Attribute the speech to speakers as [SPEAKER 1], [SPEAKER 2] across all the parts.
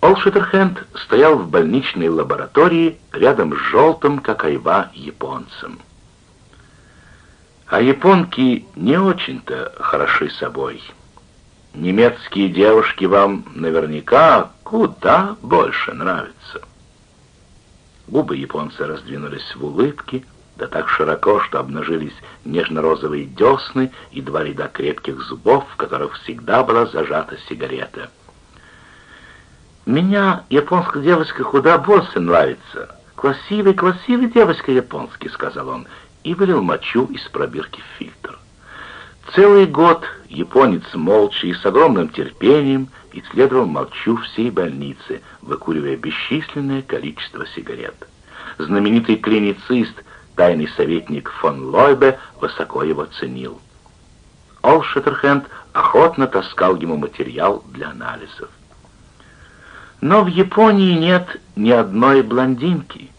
[SPEAKER 1] Олшеттерхенд стоял в больничной лаборатории рядом с желтым, как айва, японцем. А японки не очень-то хороши собой. Немецкие девушки вам наверняка куда больше нравятся. Губы японца раздвинулись в улыбке, да так широко, что обнажились нежно-розовые десны и два ряда крепких зубов, в которых всегда была зажата сигарета. «Меня японская девочка куда больше нравится. Красивый, красивый девочка японский», — сказал он, и вылил мочу из пробирки в фильтр. Целый год японец молча и с огромным терпением исследовал мочу всей больницы, выкуривая бесчисленное количество сигарет. Знаменитый клиницист, тайный советник фон Лойбе, высоко его ценил. Ол Шеттерхенд охотно таскал ему материал для анализов. Но в Японии нет ни одной блондинки,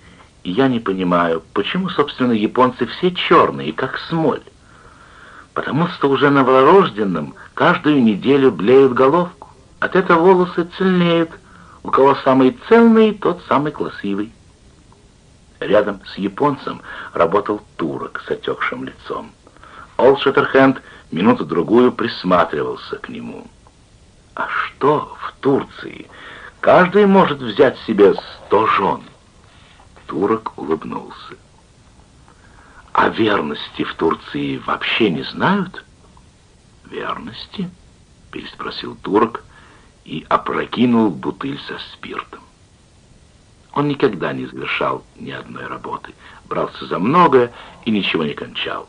[SPEAKER 1] и я не понимаю, почему, собственно, японцы все черные, как смоль потому что уже новорожденным каждую неделю блеют головку. От этого волосы цельнеют. У кого самый цельный, тот самый красивый. Рядом с японцем работал турок с отекшим лицом. Ол Шеттерхенд минуту-другую присматривался к нему. А что в Турции? Каждый может взять себе сто жен. Турок улыбнулся. А верности в Турции вообще не знают? Верности? Переспросил турок и опрокинул бутыль со спиртом. Он никогда не завершал ни одной работы, брался за многое и ничего не кончал.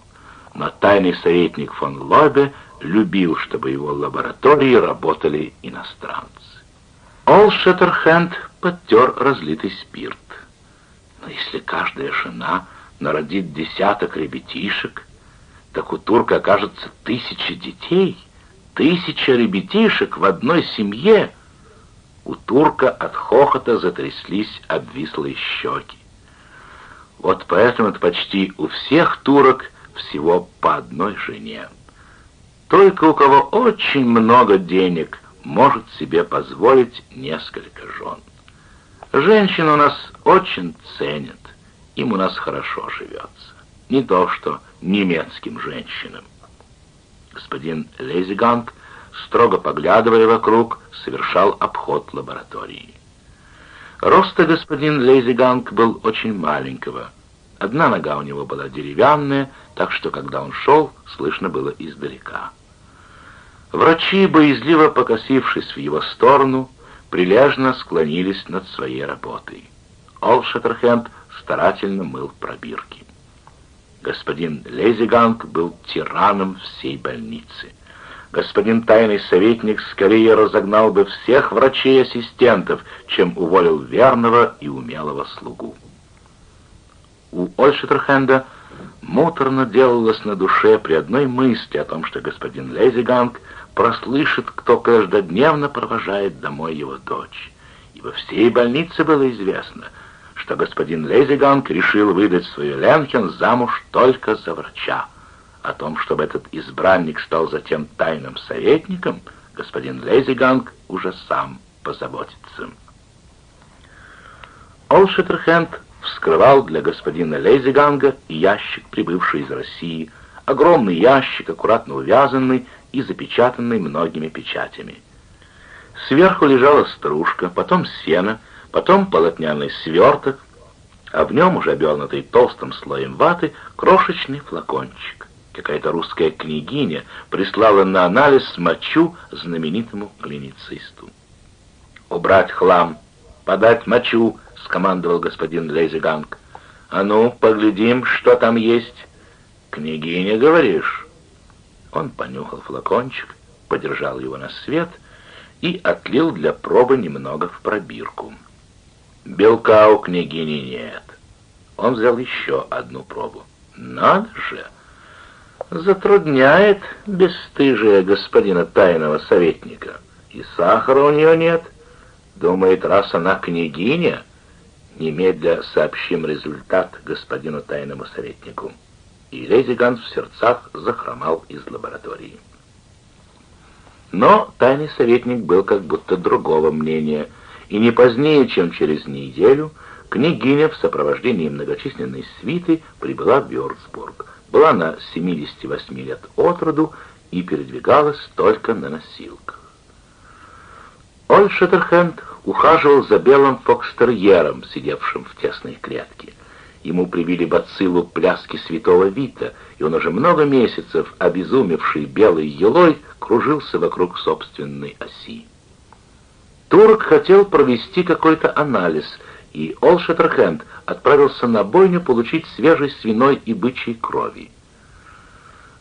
[SPEAKER 1] Но тайный советник фон Лобе любил, чтобы его лаборатории работали иностранцы. Ол Шеттерхенд подтер разлитый спирт. Но если каждая жена народит десяток ребятишек, так у турка окажется тысяча детей, тысяча ребятишек в одной семье. У турка от хохота затряслись обвислые щеки. Вот поэтому это почти у всех турок всего по одной жене. Только у кого очень много денег может себе позволить несколько жен. Женщин у нас очень ценят. Им у нас хорошо живется. Не то, что немецким женщинам. Господин Лезиганг, строго поглядывая вокруг, совершал обход лаборатории. Роста господин Лезиганг был очень маленького. Одна нога у него была деревянная, так что, когда он шел, слышно было издалека. Врачи, боязливо покосившись в его сторону, прилежно склонились над своей работой. Ол Шеттерхенд старательно мыл пробирки. Господин Лезиганг был тираном всей больницы. Господин тайный советник скорее разогнал бы всех врачей-ассистентов, чем уволил верного и умелого слугу. У Олд Шеттерхенда муторно делалось на душе при одной мысли о том, что господин Лейзиганг прослышит, кто каждодневно провожает домой его дочь. И во всей больнице было известно — что господин Лейзиганг решил выдать свою Ленхен замуж только за врача. О том, чтобы этот избранник стал затем тайным советником, господин Лейзиганг уже сам позаботится. Олшеттерхенд вскрывал для господина Лезиганга ящик, прибывший из России, огромный ящик, аккуратно увязанный и запечатанный многими печатями. Сверху лежала стружка, потом сено — потом полотняный сверток, а в нем, уже обернутый толстым слоем ваты, крошечный флакончик. Какая-то русская княгиня прислала на анализ мочу знаменитому клиницисту. «Убрать хлам, подать мочу», — скомандовал господин Лейзиганг. «А ну, поглядим, что там есть». «Княгиня, говоришь?» Он понюхал флакончик, подержал его на свет и отлил для пробы немного в пробирку. Белка у княгини нет. Он взял еще одну пробу. Надо же! Затрудняет бесстыжая господина тайного советника. И сахара у нее нет. Думает, раз она княгиня, немедля сообщим результат господину тайному советнику. И Лезиганс в сердцах захромал из лаборатории. Но тайный советник был как будто другого мнения — и не позднее, чем через неделю, княгиня в сопровождении многочисленной свиты прибыла в Вюрцбург. Была она 78 лет от роду и передвигалась только на носилках. Оль Шеттерхенд ухаживал за белым фокстерьером, сидевшим в тесной клетке. Ему привили бациллу пляски святого Вита, и он уже много месяцев, обезумевший белой елой, кружился вокруг собственной оси. Турк хотел провести какой-то анализ, и Ол Шеттерхенд отправился на бойню получить свежей свиной и бычьей крови.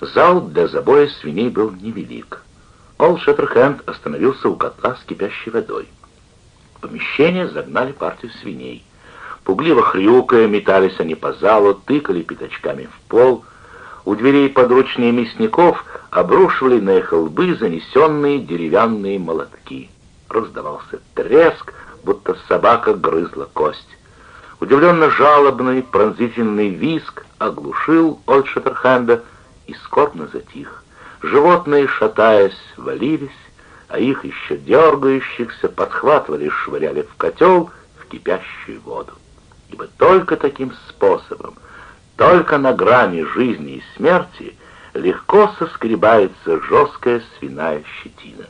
[SPEAKER 1] Зал для забоя свиней был невелик. Ол Шеттерхенд остановился у котла с кипящей водой. В помещение загнали партию свиней. Пугливо хрюкая, метались они по залу, тыкали пятачками в пол. У дверей подручные мясников обрушивали на их лбы занесенные деревянные молотки. Раздавался треск, будто собака грызла кость. Удивленно жалобный, пронзительный виск оглушил Ольд Шеттерхенда и скорбно затих. Животные, шатаясь, валились, а их еще дергающихся подхватывали и швыряли в котел в кипящую воду ибо только таким способом, только на грани жизни и смерти легко соскребается жесткая свиная щетина.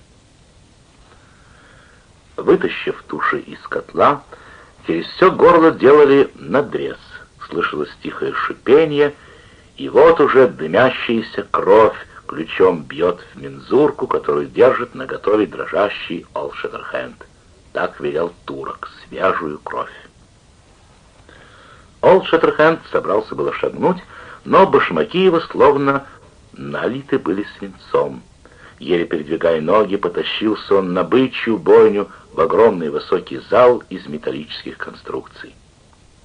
[SPEAKER 1] Вытащив туши из котла, через все горло делали надрез. Слышалось тихое шипение, и вот уже дымящаяся кровь ключом бьет в мензурку, которую держит на готове дрожащий Олшедерхенд. Так велел турок, свежую кровь. Олд Шеттерхенд собрался было шагнуть, но башмаки его словно налиты были свинцом. Еле передвигая ноги, потащился он на бычью бойню в огромный высокий зал из металлических конструкций.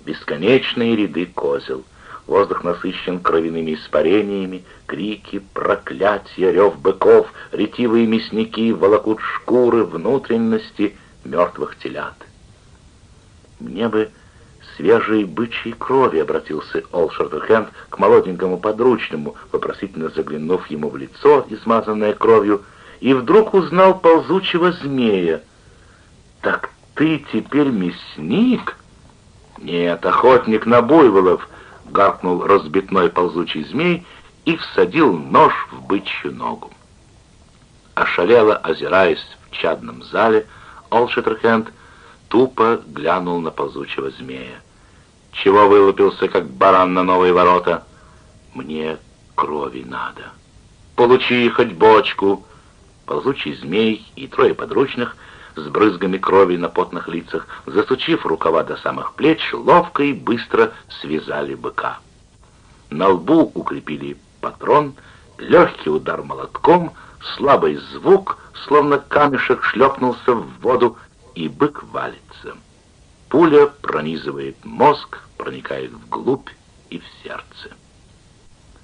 [SPEAKER 1] Бесконечные ряды козел. Воздух насыщен кровяными испарениями, крики, проклятия, рев быков, ретивые мясники волокут шкуры, внутренности мертвых телят. Мне бы свежей бычьей крови», — обратился Олшертерхенд к молоденькому подручному, вопросительно заглянув ему в лицо, измазанное кровью, и вдруг узнал ползучего змея. «Так ты теперь мясник?» «Нет, охотник на буйволов», — гаркнул разбитной ползучий змей и всадил нож в бычью ногу. Ошалело, озираясь в чадном зале, Олшетерхенд тупо глянул на ползучего змея. Чего вылупился, как баран на новые ворота? Мне крови надо. Получи хоть бочку. Ползучий змей и трое подручных с брызгами крови на потных лицах, засучив рукава до самых плеч, ловко и быстро связали быка. На лбу укрепили патрон, легкий удар молотком, слабый звук, словно камешек шлепнулся в воду, и бык валится. Пуля пронизывает мозг, проникает вглубь и в сердце.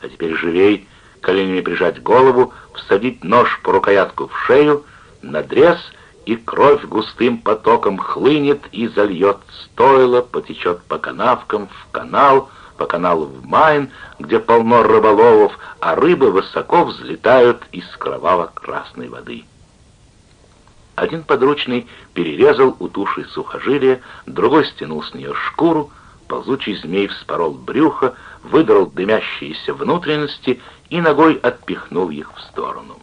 [SPEAKER 1] А теперь живей, коленями прижать голову, всадить нож по рукоятку в шею, надрез, и кровь густым потоком хлынет и зальет стойло, потечет по канавкам в канал, по каналу в Майн, где полно рыболовов, а рыбы высоко взлетают из кроваво-красной воды. Один подручный перерезал у туши сухожилие, другой стянул с нее шкуру, ползучий змей вспорол брюхо, выдрал дымящиеся внутренности и ногой отпихнул их в сторону.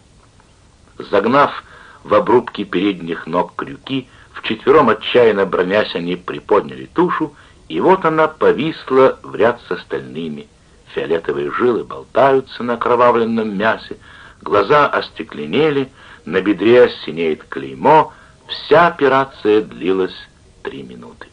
[SPEAKER 1] Загнав в обрубки передних ног крюки, вчетвером отчаянно бронясь они приподняли тушу, и вот она повисла в ряд с остальными. Фиолетовые жилы болтаются на кровавленном мясе, глаза остекленели, на бедре синеет клеймо, вся операция длилась три минуты.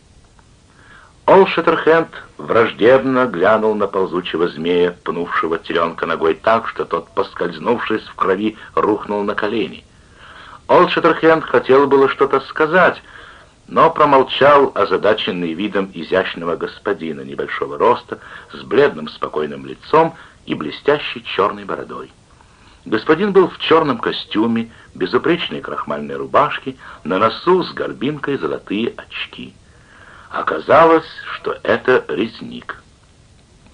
[SPEAKER 1] Ол Шеттерхенд враждебно глянул на ползучего змея, пнувшего теленка ногой так, что тот, поскользнувшись в крови, рухнул на колени. Ол Шеттерхенд хотел было что-то сказать, но промолчал, озадаченный видом изящного господина небольшого роста, с бледным спокойным лицом и блестящей черной бородой. Господин был в черном костюме, безупречной крахмальной рубашке, на носу с горбинкой золотые очки. Оказалось, что это резник.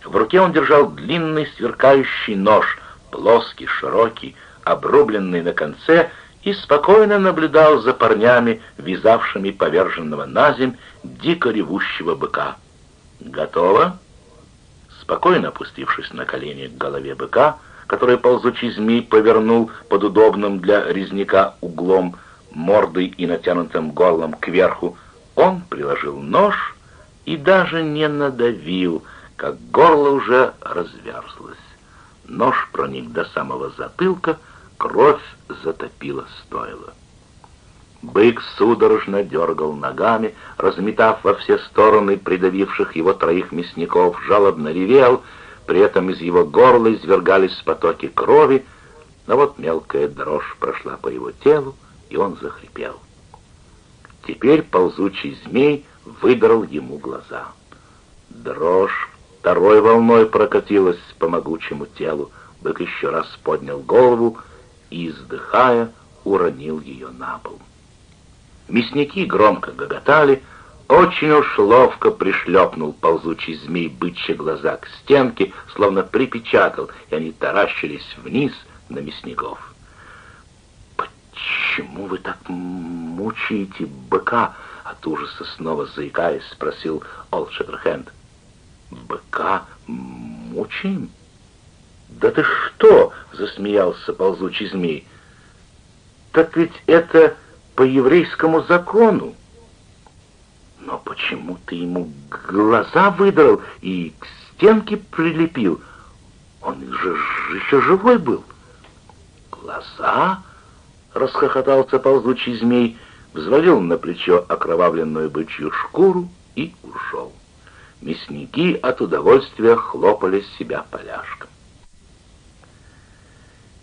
[SPEAKER 1] В руке он держал длинный сверкающий нож, плоский, широкий, обрубленный на конце и спокойно наблюдал за парнями, вязавшими поверженного на земь дико ревущего быка. «Готово?» Спокойно опустившись на колени к голове быка, который ползучий змей повернул под удобным для резняка углом мордой и натянутым горлом кверху, он приложил нож и даже не надавил, как горло уже разверзлось. Нож проник до самого затылка, кровь затопила стойло. Бык судорожно дергал ногами, разметав во все стороны придавивших его троих мясников, жалобно ревел, при этом из его горла извергались потоки крови, но вот мелкая дрожь прошла по его телу, и он захрипел. Теперь ползучий змей выдрал ему глаза. Дрожь второй волной прокатилась по могучему телу. Бык еще раз поднял голову и, издыхая, уронил ее на пол. Мясники громко гоготали, очень уж ловко пришлепнул ползучий змей бычьи глаза к стенке, словно припечатал, и они таращились вниз на мясников. «Почему вы так мучаете быка?» От ужаса снова заикаясь, спросил Олд Шеттерхенд. «Быка мучаем?» «Да ты что?» — засмеялся ползучий змей. «Так ведь это по еврейскому закону. Но почему ты ему глаза выдрал и к стенке прилепил? Он же еще живой был». «Глаза?» — расхохотался ползучий змей, взвалил на плечо окровавленную бычью шкуру и ушел. Мясники от удовольствия хлопали себя поляшком.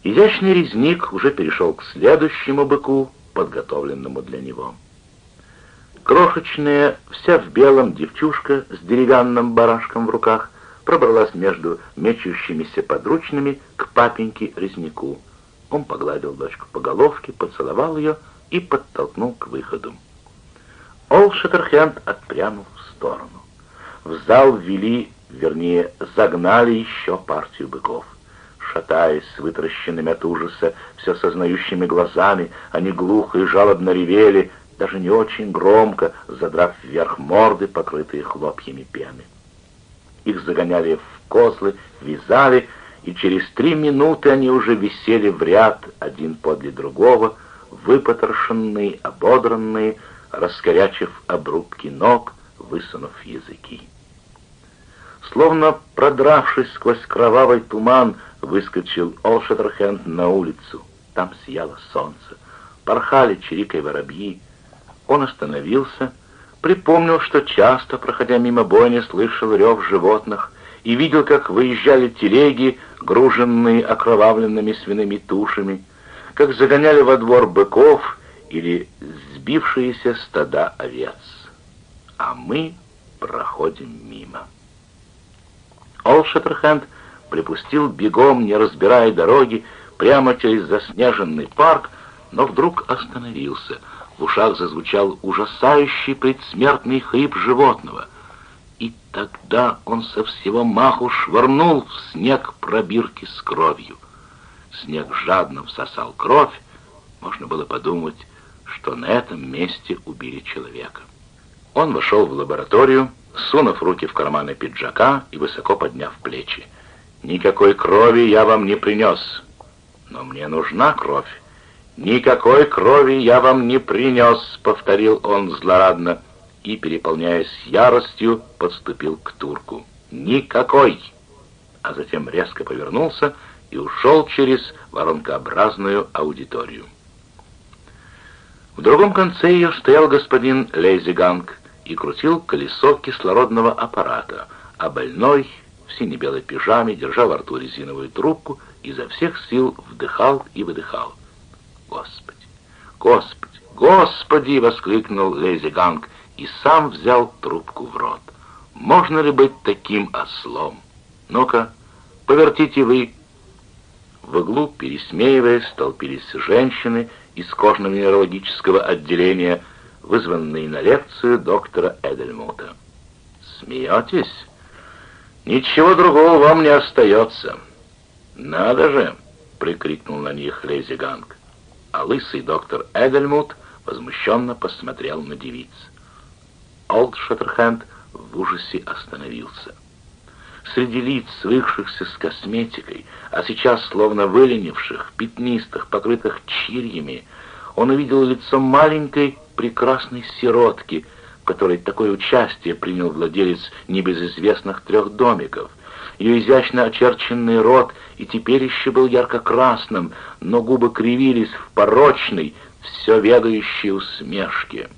[SPEAKER 1] Изящный резник уже перешел к следующему быку, подготовленному для него. Крошечная, вся в белом девчушка с деревянным барашком в руках пробралась между мечущимися подручными к папеньке резнику. Он погладил дочку по головке, поцеловал ее и подтолкнул к выходу. Ол Шеттерхенд отпрянул в сторону. В зал ввели, вернее, загнали еще партию быков. Шатаясь с вытаращенными от ужаса, все сознающими глазами, они глухо и жалобно ревели, даже не очень громко, задрав вверх морды, покрытые хлопьями пены. Их загоняли в козлы, вязали, и через три минуты они уже висели в ряд, один подле другого, выпотрошенные, ободранные, раскорячив обрубки ног, высунув языки. Словно продравшись сквозь кровавый туман, выскочил Олшеттерхенд на улицу. Там сияло солнце. Порхали, чирикой воробьи. Он остановился, припомнил, что часто, проходя мимо бойни, слышал рев животных и видел, как выезжали телеги, груженные окровавленными свиными тушами, как загоняли во двор быков или сбившиеся стада овец. А мы проходим мимо. Ол Шеттерхенд припустил бегом, не разбирая дороги, прямо через заснеженный парк, но вдруг остановился. В ушах зазвучал ужасающий предсмертный хрип животного. И тогда он со всего маху швырнул в снег пробирки с кровью. Снег жадно всосал кровь. Можно было подумать, что на этом месте убили человека. Он вошел в лабораторию, сунув руки в карманы пиджака и высоко подняв плечи. «Никакой крови я вам не принес, но мне нужна кровь. Никакой крови я вам не принес», — повторил он злорадно и, переполняясь яростью, подступил к турку. «Никакой!» А затем резко повернулся и ушел через воронкообразную аудиторию. В другом конце ее стоял господин Лейзиганг и крутил колесо кислородного аппарата, а больной в сине-белой пижаме, держа во рту резиновую трубку, изо всех сил вдыхал и выдыхал. «Господи! Господи! Господи!» — воскликнул Лейзиганг и сам взял трубку в рот. «Можно ли быть таким ослом? Ну-ка, повертите вы!» В углу, пересмеиваясь, столпились женщины из кожно-венерологического отделения, вызванные на лекцию доктора Эдельмута. «Смеетесь? Ничего другого вам не остается». «Надо же!» — прикрикнул на них Лейзиганг. А лысый доктор Эдельмут возмущенно посмотрел на девиц. Олд Шаттерхенд в ужасе остановился. Среди лиц, свыкшихся с косметикой, а сейчас словно выленивших, пятнистых, покрытых чирьями, он увидел лицо маленькой прекрасной сиротки, которой такое участие принял владелец небезызвестных трех домиков. Ее изящно очерченный рот и теперь еще был ярко-красным, но губы кривились в порочной, все ведающей усмешке.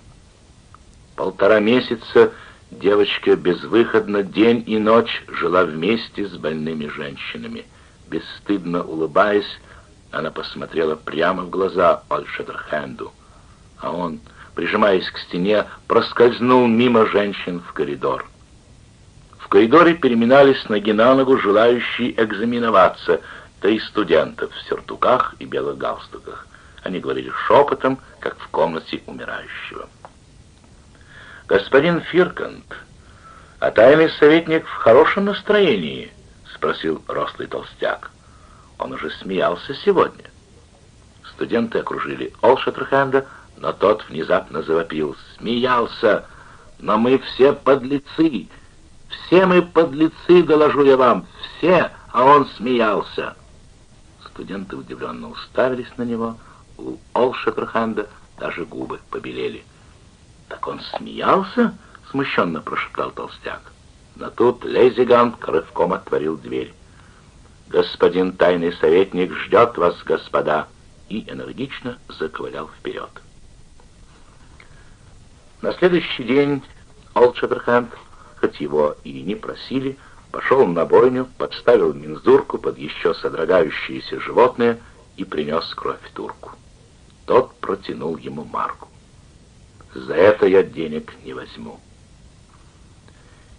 [SPEAKER 1] Полтора месяца девочка безвыходно день и ночь жила вместе с больными женщинами. Бесстыдно улыбаясь, она посмотрела прямо в глаза Ольшетерхенду, а он, прижимаясь к стене, проскользнул мимо женщин в коридор. В коридоре переминались ноги на ногу желающие экзаменоваться, да и студентов в сюртуках и белых галстуках. Они говорили шепотом, как в комнате умирающего. «Господин Фиркант, а тайный советник в хорошем настроении?» — спросил рослый толстяк. Он уже смеялся сегодня. Студенты окружили Олшатрхенда, но тот внезапно завопил. «Смеялся! Но мы все подлецы! Все мы подлецы, доложу я вам! Все! А он смеялся!» Студенты удивленно уставились на него — у Олшетерханда даже губы побелели. «Так он смеялся?» — смущенно прошептал толстяк. Но тут Лезигант рывком отворил дверь. «Господин тайный советник ждет вас, господа!» и энергично заковылял вперед. На следующий день Олшетерханд, хоть его и не просили, пошел на бойню, подставил мензурку под еще содрогающиеся животные и принес кровь турку. Тот протянул ему марку. «За это я денег не возьму».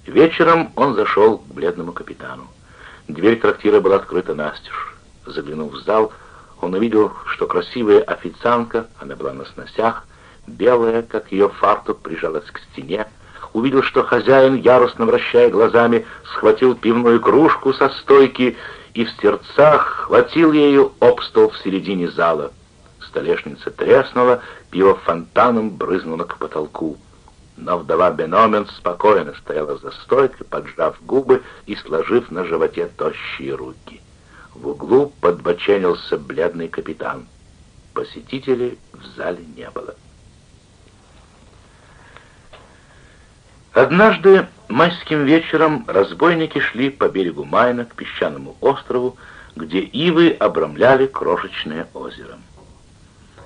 [SPEAKER 1] Вечером он зашел к бледному капитану. Дверь трактира была открыта настежь. Заглянув в зал, он увидел, что красивая официантка, она была на сносях, белая, как ее фартук, прижалась к стене, увидел, что хозяин, яростно вращая глазами, схватил пивную кружку со стойки и в сердцах хватил ею об стол в середине зала столешница треснула, пиво фонтаном брызнуло к потолку. Но вдова Беномен спокойно стояла за стойкой, поджав губы и сложив на животе тощие руки. В углу подбоченился бледный капитан. Посетителей в зале не было. Однажды майским вечером разбойники шли по берегу Майна к песчаному острову, где ивы обрамляли крошечное озеро.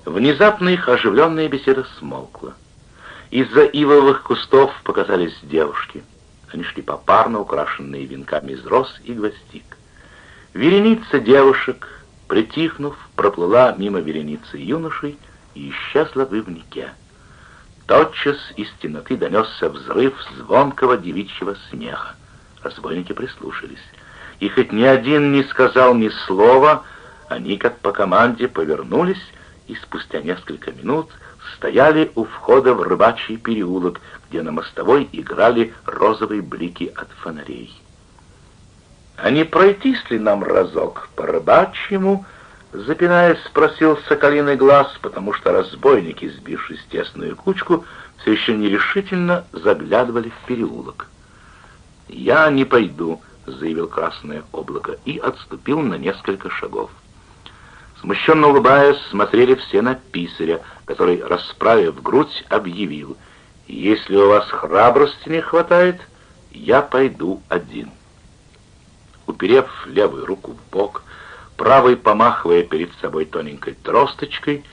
[SPEAKER 1] Внезапно их оживленная беседа смолкла. Из-за ивовых кустов показались девушки. Они шли попарно, украшенные венками из роз и гвоздик. Вереница девушек, притихнув, проплыла мимо вереницы юношей и исчезла в ивнике. Тотчас из темноты донесся взрыв звонкого девичьего смеха. Разбойники прислушались. И хоть ни один не сказал ни слова, они, как по команде, повернулись и спустя несколько минут стояли у входа в рыбачий переулок, где на мостовой играли розовые блики от фонарей. «А не пройтись ли нам разок по рыбачьему?» Запинаясь, спросил соколиный глаз, потому что разбойники, сбившись тесную кучку, все еще нерешительно заглядывали в переулок. «Я не пойду», — заявил красное облако и отступил на несколько шагов. Смущенно улыбаясь, смотрели все на писаря, который, расправив грудь, объявил, «Если у вас храбрости не хватает, я пойду один». Уперев левую руку в бок, правой помахивая перед собой тоненькой тросточкой,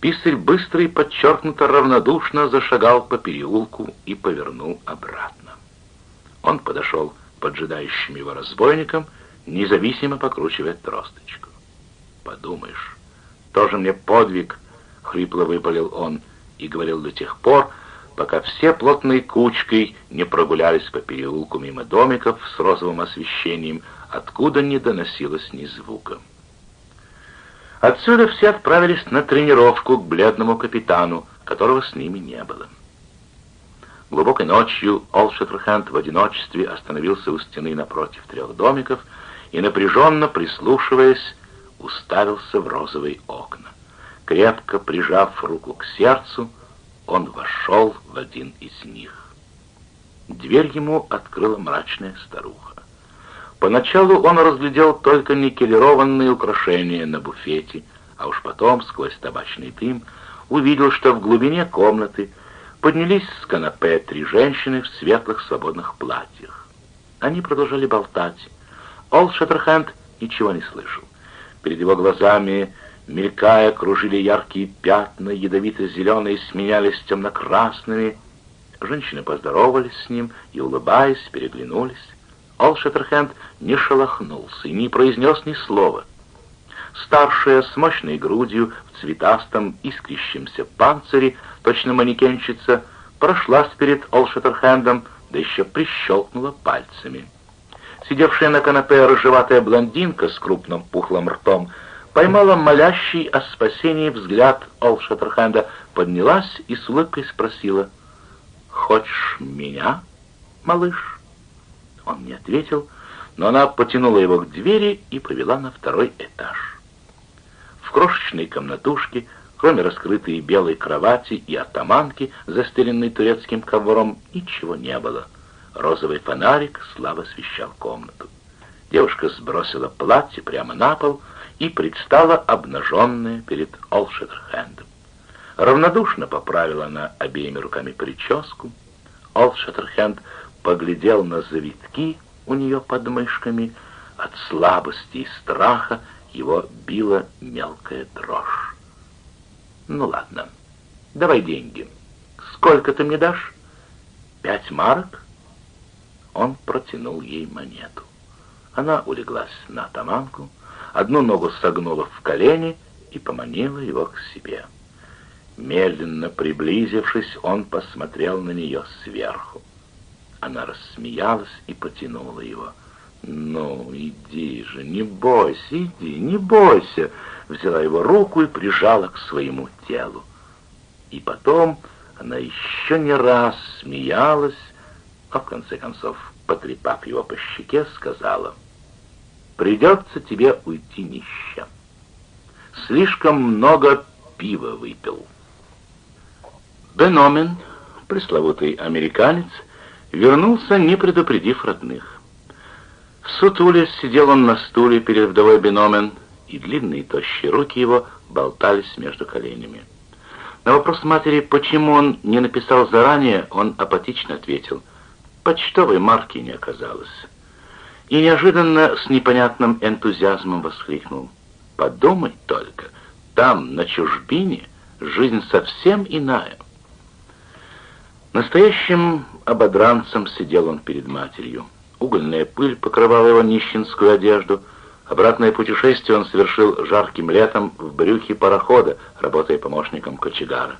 [SPEAKER 1] писарь быстро и подчеркнуто равнодушно зашагал по переулку и повернул обратно. Он подошел к поджидающим его разбойникам, независимо покручивая тросточку. Подумаешь, тоже мне подвиг, хрипло выпалил он и говорил до тех пор, пока все плотной кучкой не прогулялись по переулку мимо домиков с розовым освещением, откуда не доносилось ни звука. Отсюда все отправились на тренировку к бледному капитану, которого с ними не было. Глубокой ночью Олшетерхенд в одиночестве остановился у стены напротив трех домиков и, напряженно прислушиваясь, уставился в розовые окна. Крепко прижав руку к сердцу, он вошел в один из них. Дверь ему открыла мрачная старуха. Поначалу он разглядел только никелированные украшения на буфете, а уж потом, сквозь табачный дым, увидел, что в глубине комнаты поднялись с канапе три женщины в светлых свободных платьях. Они продолжали болтать. Олд Шаттерхенд ничего не слышал. Перед его глазами, мелькая, кружили яркие пятна, ядовито-зеленые сменялись темно-красными. Женщины поздоровались с ним и, улыбаясь, переглянулись. Олд Шаттерхенд не шелохнулся и не произнес ни слова. Старшая, с мощной грудью, в цветастом, искрящемся панцире, точно манекенщица, прошлась перед Олшеттерхендом, да еще прищелкнула пальцами. Сидевшая на канапе рыжеватая блондинка с крупным пухлым ртом поймала молящий о спасении взгляд Олшеттерхенда, поднялась и с улыбкой спросила, «Хочешь меня, малыш?» Он не ответил, но она потянула его к двери и повела на второй этаж. В крошечной комнатушке, кроме раскрытой белой кровати и атаманки, застеленной турецким ковром, ничего не было. Розовый фонарик слабо освещал комнату. Девушка сбросила платье прямо на пол и предстала обнаженная перед Олшеттерхендом. Равнодушно поправила она обеими руками прическу. Олшеттерхенд поглядел на завитки у нее под мышками. От слабости и страха его била мелкая дрожь. «Ну ладно, давай деньги. Сколько ты мне дашь? Пять марок?» Он протянул ей монету. Она улеглась на атаманку, одну ногу согнула в колени и поманила его к себе. Медленно приблизившись, он посмотрел на нее сверху. Она рассмеялась и потянула его — «Ну, иди же, не бойся, иди, не бойся!» Взяла его руку и прижала к своему телу. И потом она еще не раз смеялась, а в конце концов, потрепав его по щеке, сказала, «Придется тебе уйти нищим. Слишком много пива выпил». Беномен, пресловутый американец, вернулся, не предупредив родных. Сутулясь, сидел он на стуле перед вдовой Биномен, и длинные тощие руки его болтались между коленями. На вопрос матери, почему он не написал заранее, он апатично ответил, «Почтовой марки не оказалось». И неожиданно с непонятным энтузиазмом воскликнул, «Подумать только, там, на чужбине, жизнь совсем иная». Настоящим ободранцем сидел он перед матерью. Угольная пыль покрывала его нищенскую одежду. Обратное путешествие он совершил жарким летом в брюхе парохода, работая помощником кочегара.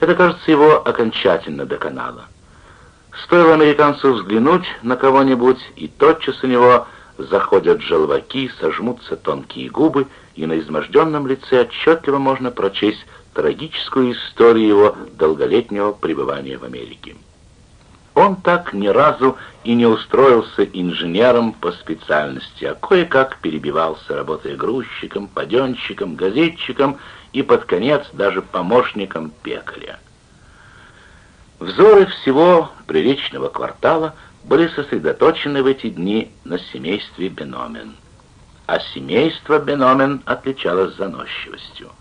[SPEAKER 1] Это, кажется, его окончательно доконало. Стоило американцу взглянуть на кого-нибудь, и тотчас у него заходят желваки, сожмутся тонкие губы, и на изможденном лице отчетливо можно прочесть трагическую историю его долголетнего пребывания в Америке. Он так ни разу и не устроился инженером по специальности, а кое-как перебивался, работая грузчиком, паденщиком, газетчиком и под конец даже помощником пекаря. Взоры всего приличного квартала были сосредоточены в эти дни на семействе Беномен. А семейство Беномен отличалось заносчивостью.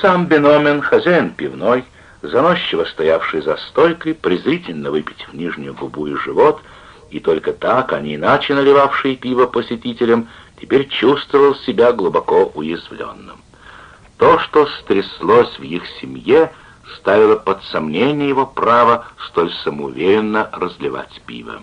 [SPEAKER 1] Сам Беномен, хозяин пивной, заносчиво стоявший за стойкой, презрительно выпитив нижнюю губу и живот, и только так, а не иначе наливавший пиво посетителям, теперь чувствовал себя глубоко уязвленным. То, что стряслось в их семье, ставило под сомнение его право столь самоуверенно разливать пиво.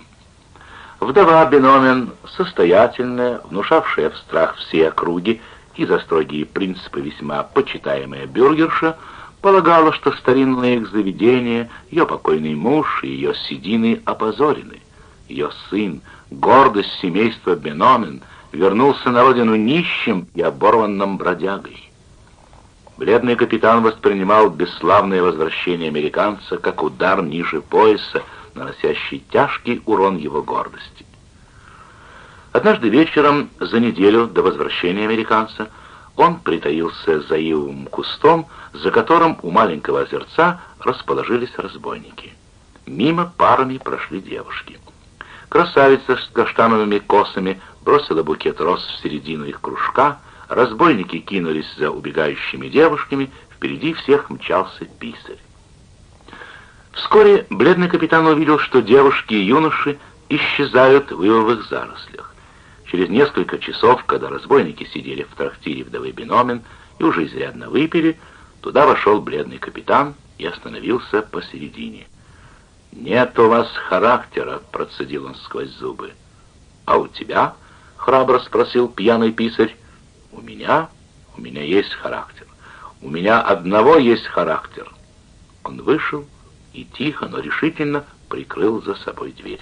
[SPEAKER 1] Вдова Беномен, состоятельная, внушавшая в страх все округи и за строгие принципы весьма почитаемая бюргерша, Полагала, что старинное их заведение, ее покойный муж и ее седины опозорены. Ее сын, гордость семейства Беномен, вернулся на родину нищим и оборванным бродягой. Бледный капитан воспринимал бесславное возвращение американца как удар ниже пояса, наносящий тяжкий урон его гордости. Однажды вечером, за неделю до возвращения американца, Он притаился за ивовым кустом, за которым у маленького озерца расположились разбойники. Мимо парами прошли девушки. Красавица с каштановыми косами бросила букет роз в середину их кружка, разбойники кинулись за убегающими девушками, впереди всех мчался писарь. Вскоре бледный капитан увидел, что девушки и юноши исчезают в ивовых зарослях. Через несколько часов, когда разбойники сидели в трактире вдовы Биномен и уже изрядно выпили, туда вошел бледный капитан и остановился посередине. «Нет у вас характера», — процедил он сквозь зубы. «А у тебя?» — храбро спросил пьяный писарь. «У меня? У меня есть характер. У меня одного есть характер». Он вышел и тихо, но решительно прикрыл за собой дверь.